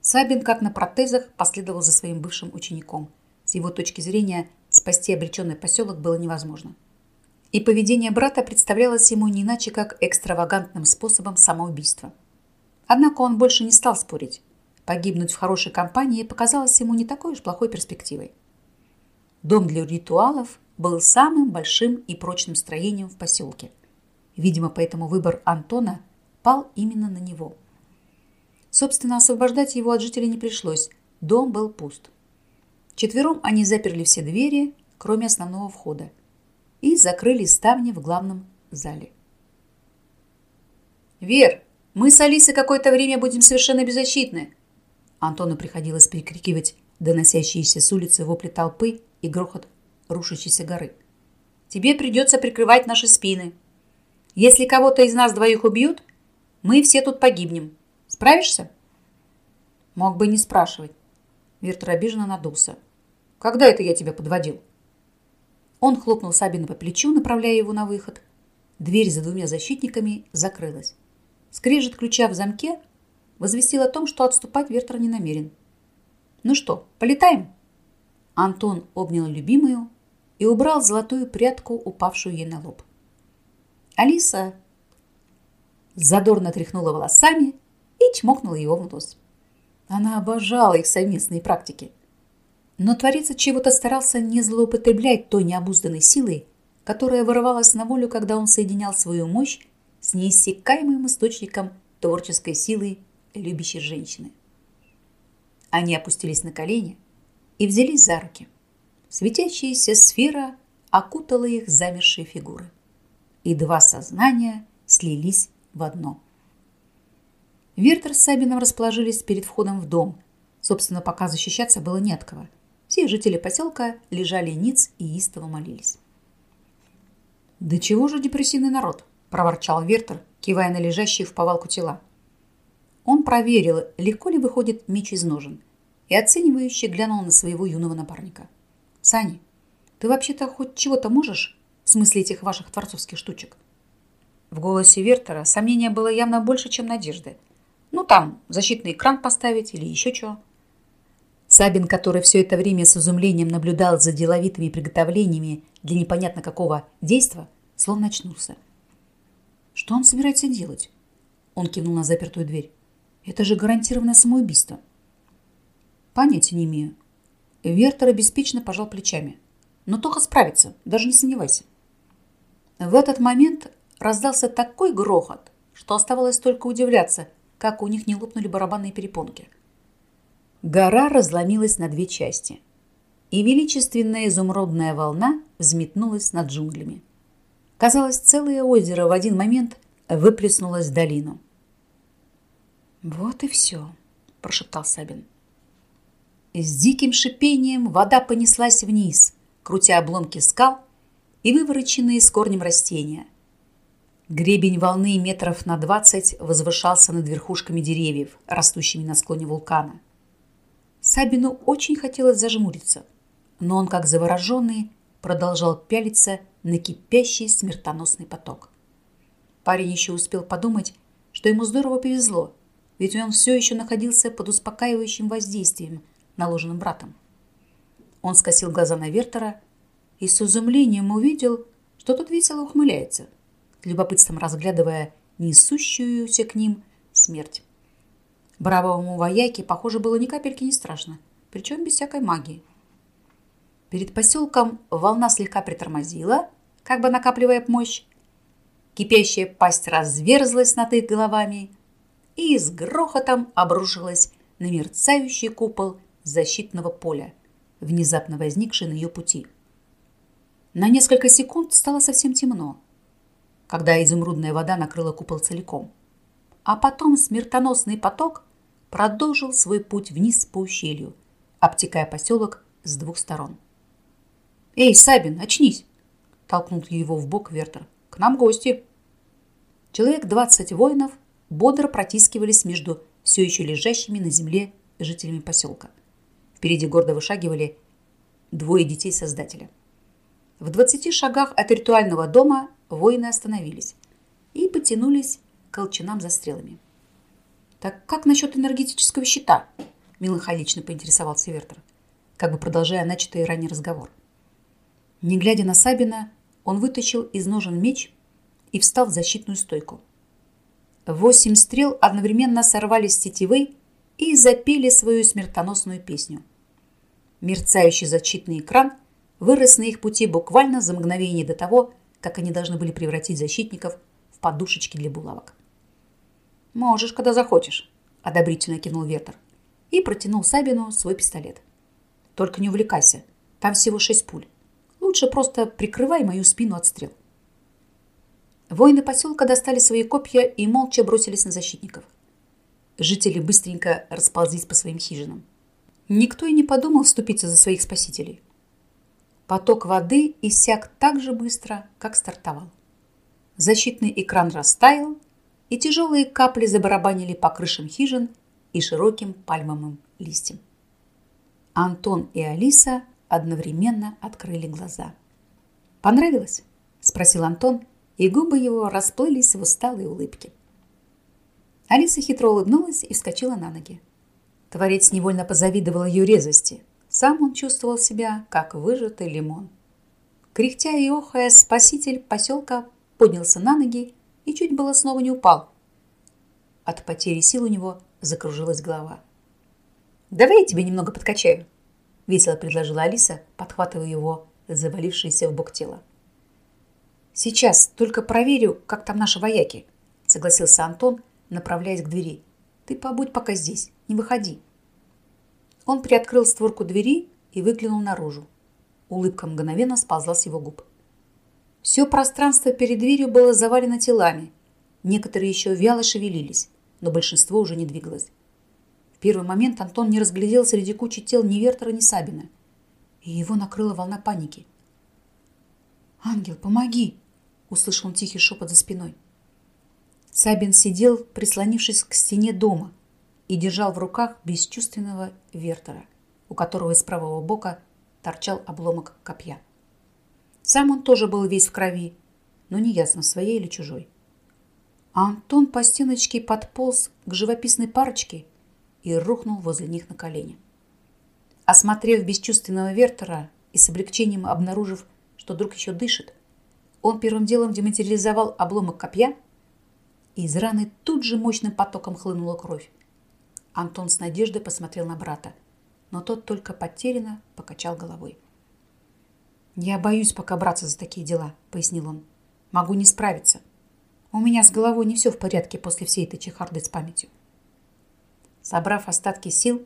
Сабин, как на протезах, последовал за своим бывшим учеником. С его точки зрения, спасти обреченный поселок было невозможно и поведение брата представлялось ему не иначе, как экстравагантным способом самоубийства. Однако он больше не стал спорить. Погибнуть в хорошей компании показалось ему не такой уж плохой перспективой. Дом для ритуалов был самым большим и прочным строением в поселке. Видимо, поэтому выбор Антона пал именно на него. Собственно, освобождать его от жителей не пришлось. Дом был пуст. Четвером они заперли все двери, кроме основного входа – и закрыли ставни в главном зале. «Вер, мы с Алисой какое-то время будем совершенно беззащитны!» Антону приходилось перекрикивать доносящиеся с улицы вопли толпы и грохот рушащейся горы. «Тебе придется прикрывать наши спины. Если кого-то из нас двоих убьют, мы все тут погибнем. Справишься?» Мог бы не спрашивать. Вертер обиженно надулся. «Когда это я тебя подводил?» Он хлопнул Сабина по плечу, направляя его на выход. Дверь за двумя защитниками закрылась. Скрежет ключа в замке возвестил о том, что отступать Вертер не намерен. «Ну что, полетаем?» Антон обнял любимую и убрал золотую прядку, упавшую ей на лоб. Алиса задорно тряхнула волосами и чмокнула его в нос. Она обожала их совместные практики. Но творец чего-то старался не злоупотреблять той необузданной силой, которая вырывалась на волю, когда он соединял свою мощь с неиссякаемым источником творческой силы любящей женщины. Они опустились на колени и взялись за руки. Светящаяся сфера окутала их замершие фигуры, и два сознания слились в одно. Вертер с Сабином расположились перед входом в дом. Собственно, пока защищаться было не от кого. Все жители поселка лежали ниц и истово молились. «Да чего же депрессивный народ?» – проворчал Вертер, кивая на лежащие в повалку тела. Он проверил, легко ли выходит меч из ножен, и оценивающе глянул на своего юного напарника. «Сани, ты вообще-то хоть чего-то можешь в смысле этих ваших творцовских штучек?» В голосе Вертера сомнения было явно больше, чем надежды. «Ну там, защитный экран поставить или еще чего?» Сабин, который все это время с изумлением наблюдал за деловитыми приготовлениями для непонятно какого действа, словно очнулся. «Что он собирается делать?» Он кивнул на запертую дверь. «Это же гарантированное самоубийство». «Понятия не имею». Вертер беспечно пожал плечами. «Но Тоха справится, даже не сомневайся». В этот момент раздался такой грохот, что оставалось только удивляться, как у них не лопнули барабанные перепонки. Гора разломилась на две части, и величественная изумрудная волна взметнулась над джунглями. Казалось, целое озеро в один момент выплеснулось в долину. «Вот и все», – прошептал Сабин. С диким шипением вода понеслась вниз, крутя обломки скал и вывороченные с корнем растения. Гребень волны метров на двадцать возвышался над верхушками деревьев, растущими на склоне вулкана. Сабину очень хотелось зажмуриться, но он, как завороженный, продолжал пялиться на кипящий смертоносный поток. Парень еще успел подумать, что ему здорово повезло, ведь он все еще находился под успокаивающим воздействием, наложенным братом. Он скосил глаза на Вертера и с изумлением увидел, что тот весело ухмыляется, любопытством разглядывая несущуюся к ним смерть. Бравому вояке, похоже, было ни капельки не страшно, причем без всякой магии. Перед поселком волна слегка притормозила, как бы накапливая мощь. Кипящая пасть разверзлась над их головами и с грохотом обрушилась на мерцающий купол защитного поля, внезапно возникший на ее пути. На несколько секунд стало совсем темно, когда изумрудная вода накрыла купол целиком. А потом смертоносный поток продолжил свой путь вниз по ущелью, обтекая поселок с двух сторон. «Эй, Сабин, очнись!» толкнул его в бок Вертер. «К нам гости!» Человек двадцать воинов бодро протискивались между все еще лежащими на земле жителями поселка. Впереди гордо вышагивали двое детей Создателя. В двадцати шагах от ритуального дома воины остановились и потянулись к колчанам за стрелами. «Так как насчет энергетического щита?» – меланхолично поинтересовался Вертер, как бы продолжая начатый ранний разговор. Не глядя на Сабина, он вытащил из ножен меч и встал в защитную стойку. Восемь стрел одновременно сорвались с тетивы и запели свою смертоносную песню. Мерцающий защитный экран вырос на их пути буквально за мгновение до того, как они должны были превратить защитников в подушечки для булавок. «Можешь, когда захочешь», – одобрительно кинул Ветер и протянул Сабину свой пистолет. «Только не увлекайся, там всего шесть пуль. Лучше просто прикрывай мою спину от стрел». Воины поселка достали свои копья и молча бросились на защитников. Жители быстренько расползлись по своим хижинам. Никто и не подумал вступиться за своих спасителей. Поток воды иссяк так же быстро, как стартовал. Защитный экран растаял, и тяжелые капли забарабанили по крышам хижин и широким пальмовым листьям. Антон и Алиса одновременно открыли глаза. «Понравилось?» – спросил Антон, и губы его расплылись в усталой улыбке. Алиса хитро улыбнулась и вскочила на ноги. Творец невольно позавидовал ее резвости. Сам он чувствовал себя, как выжатый лимон. Кряхтя и охая, спаситель поселка поднялся на ноги и чуть было снова не упал. От потери сил у него закружилась голова. «Давай я тебе немного подкачаю», — весело предложила Алиса, подхватывая его, завалившееся в бок тело. «Сейчас только проверю, как там наши вояки», — согласился Антон, направляясь к двери. «Ты побудь пока здесь, не выходи». Он приоткрыл створку двери и выглянул наружу. Улыбка мгновенно сползла с его губ. Все пространство перед дверью было завалено телами. Некоторые еще вяло шевелились, но большинство уже не двигалось. В первый момент Антон не разглядел среди кучи тел ни Вертера, ни Сабина. И его накрыла волна паники. «Ангел, помоги!» – услышал он тихий шепот за спиной. Сабин сидел, прислонившись к стене дома, и держал в руках бесчувственного Вертера, у которого из правого бока торчал обломок копья. Сам он тоже был весь в крови, но неясно, своей или чужой. А Антон по стеночке подполз к живописной парочке и рухнул возле них на колени. Осмотрев бесчувственного Вертера и с облегчением обнаружив, что друг еще дышит, он первым делом дематериализовал обломок копья, и из раны тут же мощным потоком хлынула кровь. Антон с надеждой посмотрел на брата, но тот только потерянно покачал головой. «Я боюсь пока браться за такие дела», — пояснил он. «Могу не справиться. У меня с головой не все в порядке после всей этой чехарды с памятью». Собрав остатки сил,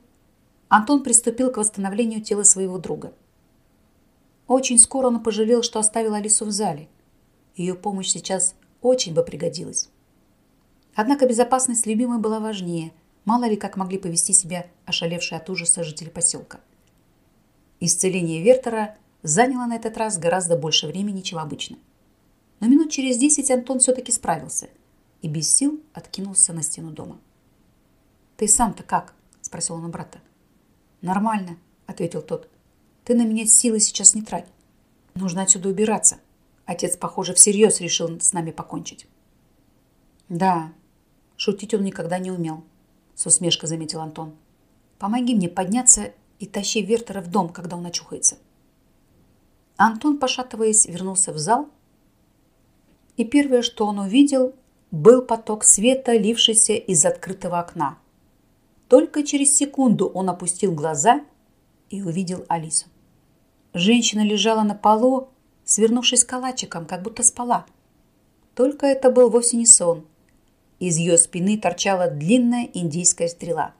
Антон приступил к восстановлению тела своего друга. Очень скоро он пожалел, что оставил Алису в зале. Ее помощь сейчас очень бы пригодилась. Однако безопасность любимой была важнее. Мало ли как могли повести себя ошалевшие от ужаса жители поселка. Исцеление Вертера заняло на этот раз гораздо больше времени, чем обычно. Но минут через десять Антон все-таки справился и без сил откинулся на стену дома. «Ты сам-то как?» – спросил он у брата. «Нормально», – ответил тот. «Ты на меня силы сейчас не трать. Нужно отсюда убираться. Отец, похоже, всерьез решил с нами покончить». «Да, шутить он никогда не умел», – с усмешкой заметил Антон. «Помоги мне подняться и тащи Вертера в дом, когда он очухается». Антон, пошатываясь, вернулся в зал, и первое, что он увидел, был поток света, лившийся из открытого окна. Только через секунду он опустил глаза и увидел Алису. Женщина лежала на полу, свернувшись калачиком, как будто спала. Только это был вовсе не сон. Из ее спины торчала длинная индийская стрела.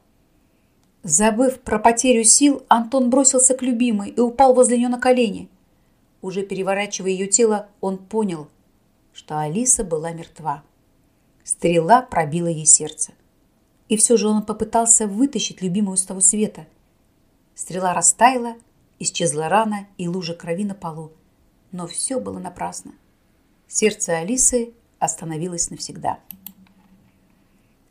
Забыв про потерю сил, Антон бросился к любимой и упал возле нее на колени. Уже переворачивая ее тело, он понял, что Алиса была мертва. Стрела пробила ей сердце. И все же он попытался вытащить любимую с того света. Стрела растаяла, исчезла рана и лужа крови на полу. Но все было напрасно. Сердце Алисы остановилось навсегда.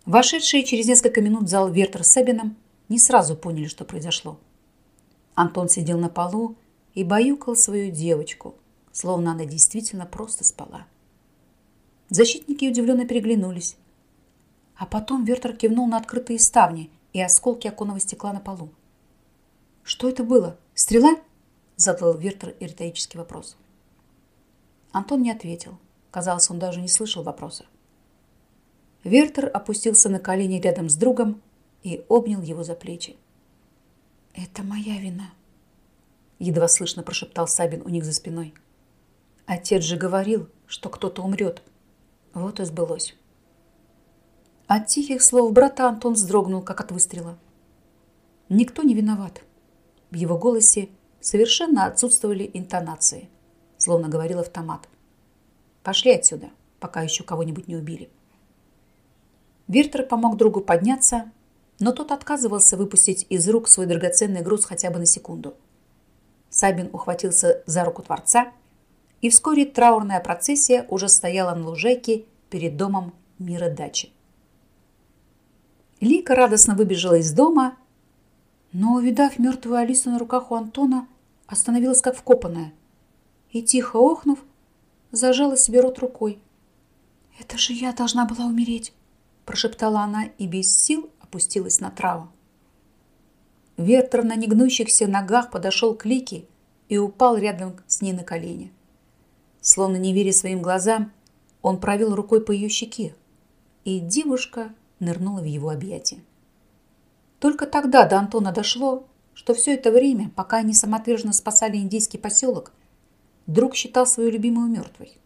Вошедшие через несколько минут в зал Вертер с Эбином не сразу поняли, что произошло. Антон сидел на полу и баюкал свою девочку, словно она действительно просто спала. Защитники удивленно переглянулись. А потом Вертер кивнул на открытые ставни и осколки оконного стекла на полу. «Что это было? Стрела?» – задал Вертер риторический вопрос. Антон не ответил. Казалось, он даже не слышал вопроса. Вертер опустился на колени рядом с другом и обнял его за плечи. «Это моя вина», – едва слышно прошептал Сабин у них за спиной. «Отец же говорил, что кто-то умрет. Вот и сбылось». От тихих слов брата Антон вздрогнул, как от выстрела. Никто не виноват. В его голосе совершенно отсутствовали интонации, словно говорил автомат. «Пошли отсюда, пока еще кого-нибудь не убили». Вертер помог другу подняться, но тот отказывался выпустить из рук свой драгоценный груз хотя бы на секунду. Сабин ухватился за руку Творца, и вскоре траурная процессия уже стояла на лужайке перед домом мира дачи. Лика радостно выбежала из дома, но, увидав мертвую Алису на руках у Антона, остановилась как вкопанная и, тихо охнув, зажала себе рот рукой. «Это же я должна была умереть!» – прошептала она и без сил опустилась на траву. Вертер на негнущихся ногах подошел к Лике и упал рядом с ней на колени. Словно не веря своим глазам, он провел рукой по ее щеке, и девушка нырнула в его объятия. Только тогда до Антона дошло, что все это время, пока они самоотверженно спасали индийский поселок, друг считал свою любимую мертвой.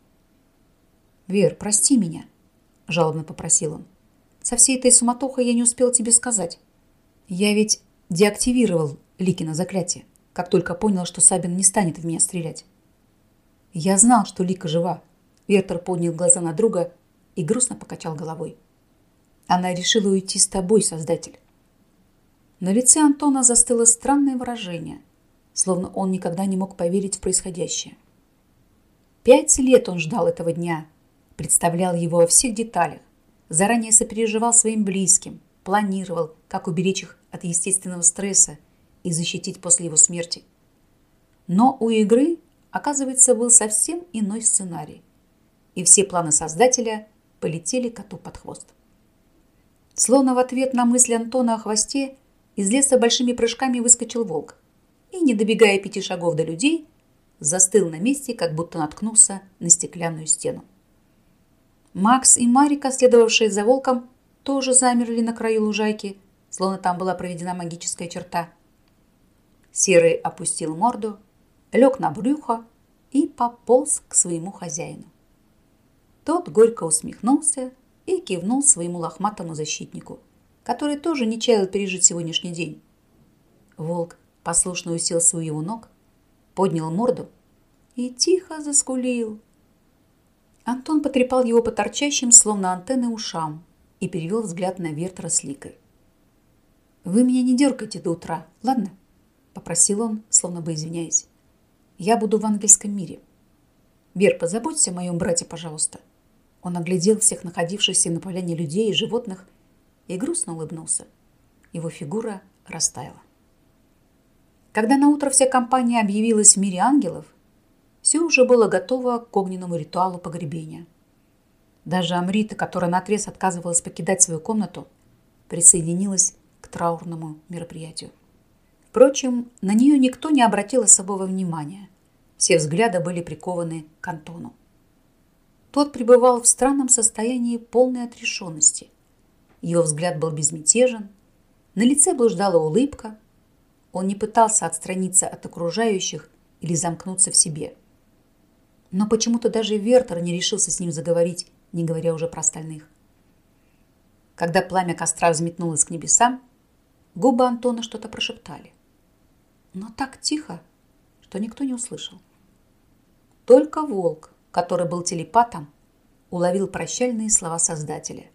«Вер, прости меня», – жалобно попросил он. «Со всей этой суматохой я не успел тебе сказать. Я ведь деактивировал Ликина заклятие, как только понял, что Сабин не станет в меня стрелять. Я знал, что Лика жива. Вертер поднял глаза на друга и грустно покачал головой. Она решила уйти с тобой, Создатель. На лице Антона застыло странное выражение, словно он никогда не мог поверить в происходящее. Пять лет он ждал этого дня, представлял его во всех деталях, заранее сопереживал своим близким, планировал, как уберечь их от естественного стресса и защитить после его смерти. Но у игры, оказывается, был совсем иной сценарий, и все планы создателя полетели коту под хвост. Словно в ответ на мысль Антона о хвосте, из леса большими прыжками выскочил волк и, не добегая пяти шагов до людей, застыл на месте, как будто наткнулся на стеклянную стену. Макс и Марика, следовавшие за волком, тоже замерли на краю лужайки, словно там была проведена магическая черта. Серый опустил морду, лег на брюхо и пополз к своему хозяину. Тот горько усмехнулся и кивнул своему лохматому защитнику – который тоже не чаял пережить сегодняшний день. Волк послушно уселся у его ног, поднял морду и тихо заскулил. Антон потрепал его по торчащим, словно антенны, ушам и перевел взгляд на Вертера с Ликой. «Вы меня не дергайте до утра, ладно?» – попросил он, словно бы извиняясь. «Я буду в ангельском мире. Вер, позаботься о моем брате, пожалуйста». Он оглядел всех находившихся на поляне людей и животных и грустно улыбнулся. Его фигура растаяла. Когда наутро вся компания объявилась в мире ангелов, все уже было готово к огненному ритуалу погребения. Даже Амрита, которая наотрез отказывалась покидать свою комнату, присоединилась к траурному мероприятию. Впрочем, на нее никто не обратил особого внимания. Все взгляды были прикованы к Антону. Тот пребывал в странном состоянии полной отрешенности. Его взгляд был безмятежен, на лице блуждала улыбка. Он не пытался отстраниться от окружающих или замкнуться в себе. Но почему-то даже Вертер не решился с ним заговорить, не говоря уже про остальных. Когда пламя костра взметнулось к небесам, губы Антона что-то прошептали. Но так тихо, что никто не услышал. Только волк, который был телепатом, уловил прощальные слова Создателя.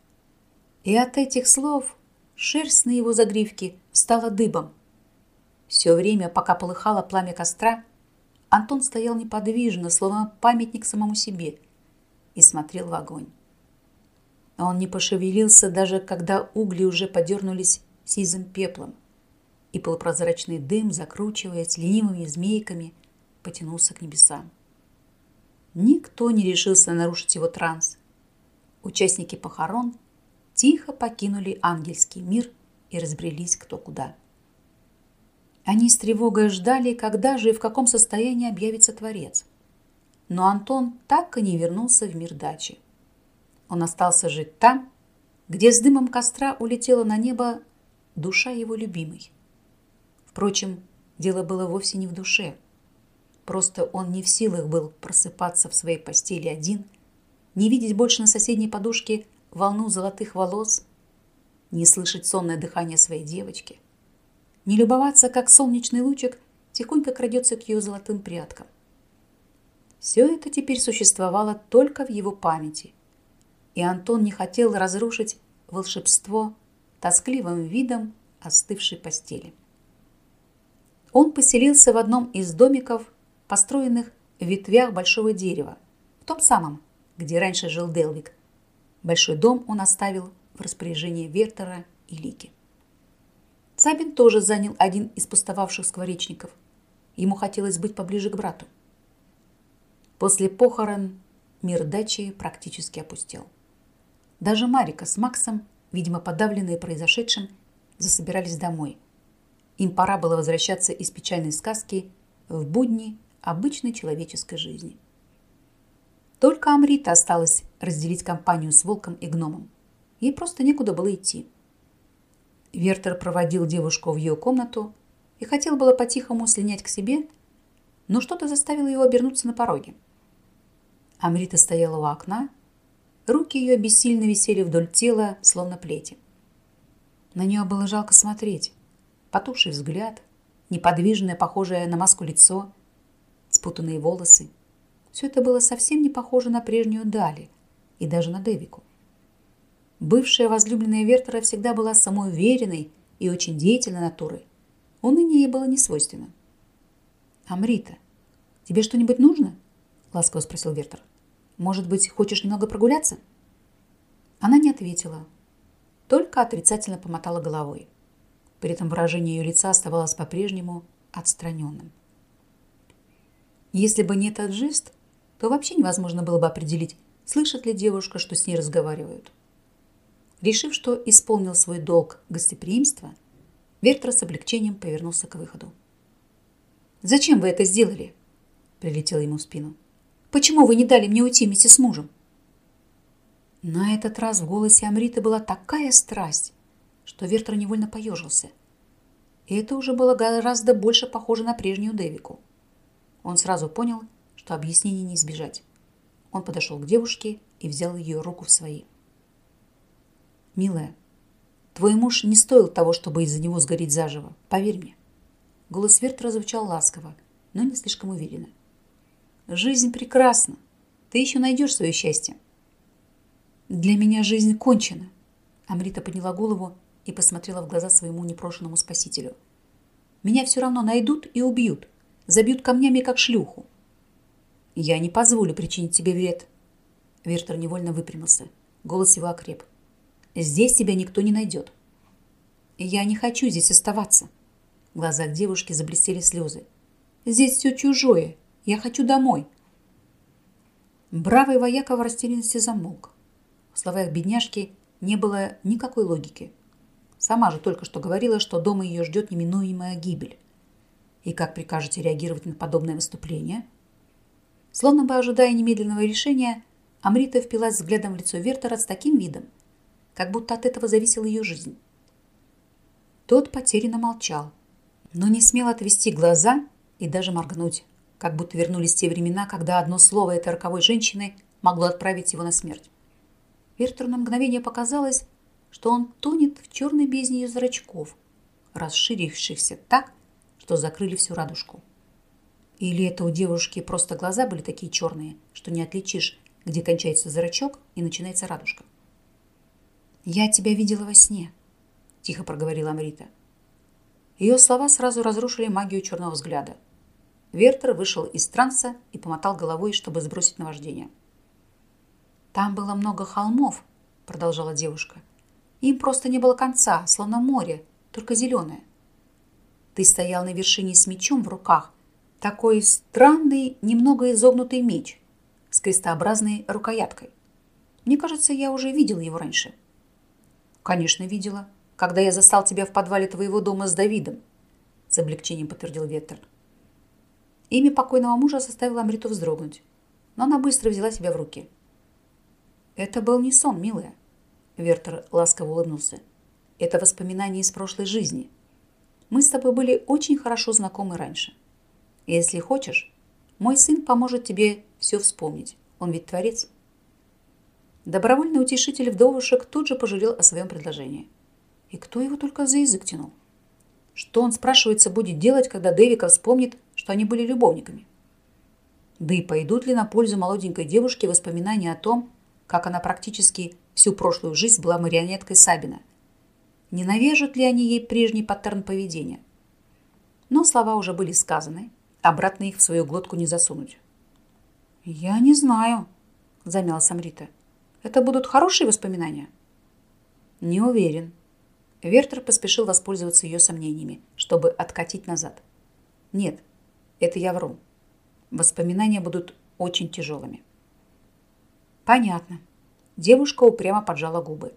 И от этих слов шерсть на его загривке стала дыбом. Все время, пока полыхало пламя костра, Антон стоял неподвижно, словно памятник самому себе, и смотрел в огонь. Он не пошевелился, даже когда угли уже подернулись сизым пеплом, и полупрозрачный дым, закручиваясь ленивыми змейками, потянулся к небесам. Никто не решился нарушить его транс. Участники похорон – тихо покинули ангельский мир и разбрелись кто куда. Они с тревогой ждали, когда же и в каком состоянии объявится Творец. Но Антон так и не вернулся в мир дачи. Он остался жить там, где с дымом костра улетела на небо душа его любимой. Впрочем, дело было вовсе не в душе. Просто он не в силах был просыпаться в своей постели один, не видеть больше на соседней подушке волну золотых волос, не слышать сонное дыхание своей девочки, не любоваться, как солнечный лучик тихонько крадется к ее золотым прядкам. Все это теперь существовало только в его памяти, и Антон не хотел разрушить волшебство тоскливым видом остывшей постели. Он поселился в одном из домиков, построенных в ветвях большого дерева, в том самом, где раньше жил Делвик, Большой дом он оставил в распоряжении Вертера и Лики. Сабин тоже занял один из пустовавших скворечников. Ему хотелось быть поближе к брату. После похорон мир дачи практически опустел. Даже Марика с Максом видимо, подавленные произошедшим, засобирались домой. Им пора было возвращаться из печальной сказки в будни обычной человеческой жизни. Только Амрита осталась разделить компанию с волком и гномом. Ей просто некуда было идти. Вертер проводил девушку в ее комнату и хотел было по-тихому слинять к себе, но что-то заставило его обернуться на пороге. Амрита стояла у окна, руки ее бессильно висели вдоль тела, словно плети. На нее было жалко смотреть. Потухший взгляд, неподвижное, похожее на маску лицо, спутанные волосы. Все это было совсем не похоже на прежнюю Дали и даже на Девику. Бывшая возлюбленная Вертера всегда была самоуверенной и очень деятельной натурой. Уныние ей было не свойственно. «Амрита, тебе что-нибудь нужно?» – ласково спросил Вертер. «Может быть, хочешь немного прогуляться?» Она не ответила, только отрицательно помотала головой. При этом выражение ее лица оставалось по-прежнему отстраненным. Если бы не этот жест, то вообще невозможно было бы определить, слышит ли девушка, что с ней разговаривают. Решив, что исполнил свой долг гостеприимства, Вертер с облегчением повернулся к выходу. «Зачем вы это сделали?» – прилетел ему в спину. «Почему вы не дали мне уйти вместе с мужем?» На этот раз в голосе Амриты была такая страсть, что Вертер невольно поежился. И это уже было гораздо больше похоже на прежнюю Девику. Он сразу понял, что объяснений не избежать. Он подошел к девушке и взял ее руку в свои. «Милая, твой муж не стоил того, чтобы из-за него сгореть заживо, поверь мне». Голос Вертера звучал ласково, но не слишком уверенно. «Жизнь прекрасна. Ты еще найдешь свое счастье». «Для меня жизнь кончена». Амрита подняла голову и посмотрела в глаза своему непрошенному спасителю. «Меня все равно найдут и убьют, забьют камнями, как шлюху. Я не позволю причинить тебе вред». Вертер невольно выпрямился. Голос его окреп. «Здесь тебя никто не найдет». «Я не хочу здесь оставаться». В глазах девушки заблестели слезы. «Здесь все чужое. Я хочу домой». Бравый вояка в растерянности замолк. В словах бедняжки не было никакой логики. Сама же только что говорила, что дома ее ждет неминуемая гибель. И как прикажете реагировать на подобное выступление? Словно бы ожидая немедленного решения, Амрита впилась взглядом в лицо Вертера с таким видом, как будто от этого зависела ее жизнь. Тот потерянно молчал, но не смел отвести глаза и даже моргнуть, как будто вернулись те времена, когда одно слово этой роковой женщины могло отправить его на смерть. Вертеру на мгновение показалось, что он тонет в черной бездне ее зрачков, расширившихся так, что закрыли всю радужку. Или это у девушки просто глаза были такие черные, что не отличишь, где кончается зрачок и начинается радужка. «Я тебя видела во сне», – тихо проговорила Амрита. Ее слова сразу разрушили магию черного взгляда. Вертер вышел из транса и помотал головой, чтобы сбросить наваждение. «Там было много холмов», – продолжала девушка. Им просто не было конца, словно море, только зеленое. Ты стоял на вершине с мечом в руках. Такой странный, немного изогнутый меч с крестообразной рукояткой. Мне кажется, я уже видел его раньше. Конечно, видела, когда я застал тебя в подвале твоего дома с Давидом, с облегчением подтвердил Вектор. Имя покойного мужа заставило Амриту вздрогнуть, но она быстро взяла себя в руки. Это был не сон, милая. Вертер ласково улыбнулся. «Это воспоминания из прошлой жизни. Мы с тобой были очень хорошо знакомы раньше. Если хочешь, мой сын поможет тебе все вспомнить. Он ведь творец». Добровольный утешитель вдовушек тут же пожалел о своем предложении. И кто его только за язык тянул? Что он, спрашивается, будет делать, когда Дэвика вспомнит, что они были любовниками? Да и пойдут ли на пользу молоденькой девушке воспоминания о том, как она практически всю прошлую жизнь была марионеткой Сабина. Не навяжут ли они ей прежний паттерн поведения? Но слова уже были сказаны, обратно их в свою глотку не засунуть. «Я не знаю», – замялась Амрита. «Это будут хорошие воспоминания?» «Не уверен». Вертер поспешил воспользоваться ее сомнениями, чтобы откатить назад. «Нет, это я вру. Воспоминания будут очень тяжелыми». «Понятно», Девушка упрямо поджала губы.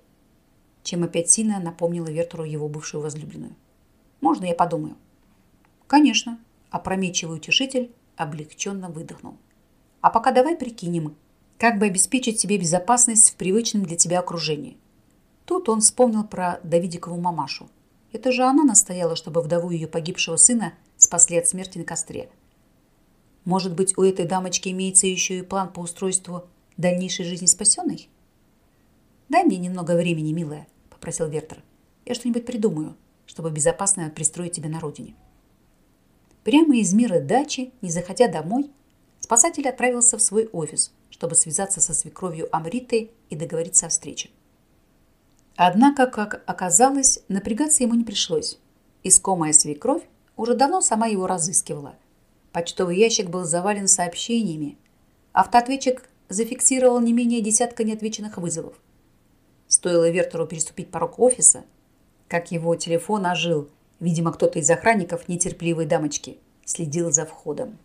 чем опять сильно напомнила Вертеру его бывшую возлюбленную. «Можно я подумаю?» «Конечно», – опрометчивый утешитель облегченно выдохнул. «А пока давай прикинем, как бы обеспечить себе безопасность в привычном для тебя окружении». Тут он вспомнил про Давидикову мамашу. Это же она настояла, чтобы вдову ее погибшего сына спасли от смерти на костре. Может быть, у этой дамочки имеется еще и план по устройству дальнейшей жизни спасенной? «Дай мне немного времени, милая», – попросил Вертер. «Я что-нибудь придумаю, чтобы безопасно пристроить тебя на родине». Прямо из мира дачи, не заходя домой, спасатель отправился в свой офис, чтобы связаться со свекровью Амритой и договориться о встрече. Однако, как оказалось, напрягаться ему не пришлось. Искомая свекровь уже давно сама его разыскивала. Почтовый ящик был завален сообщениями. Автоответчик зафиксировал не менее десятка неотвеченных вызовов. Стоило Вертеру переступить порог офиса, как его телефон ожил. Видимо, кто-то из охранников нетерпеливой дамочки следил за входом.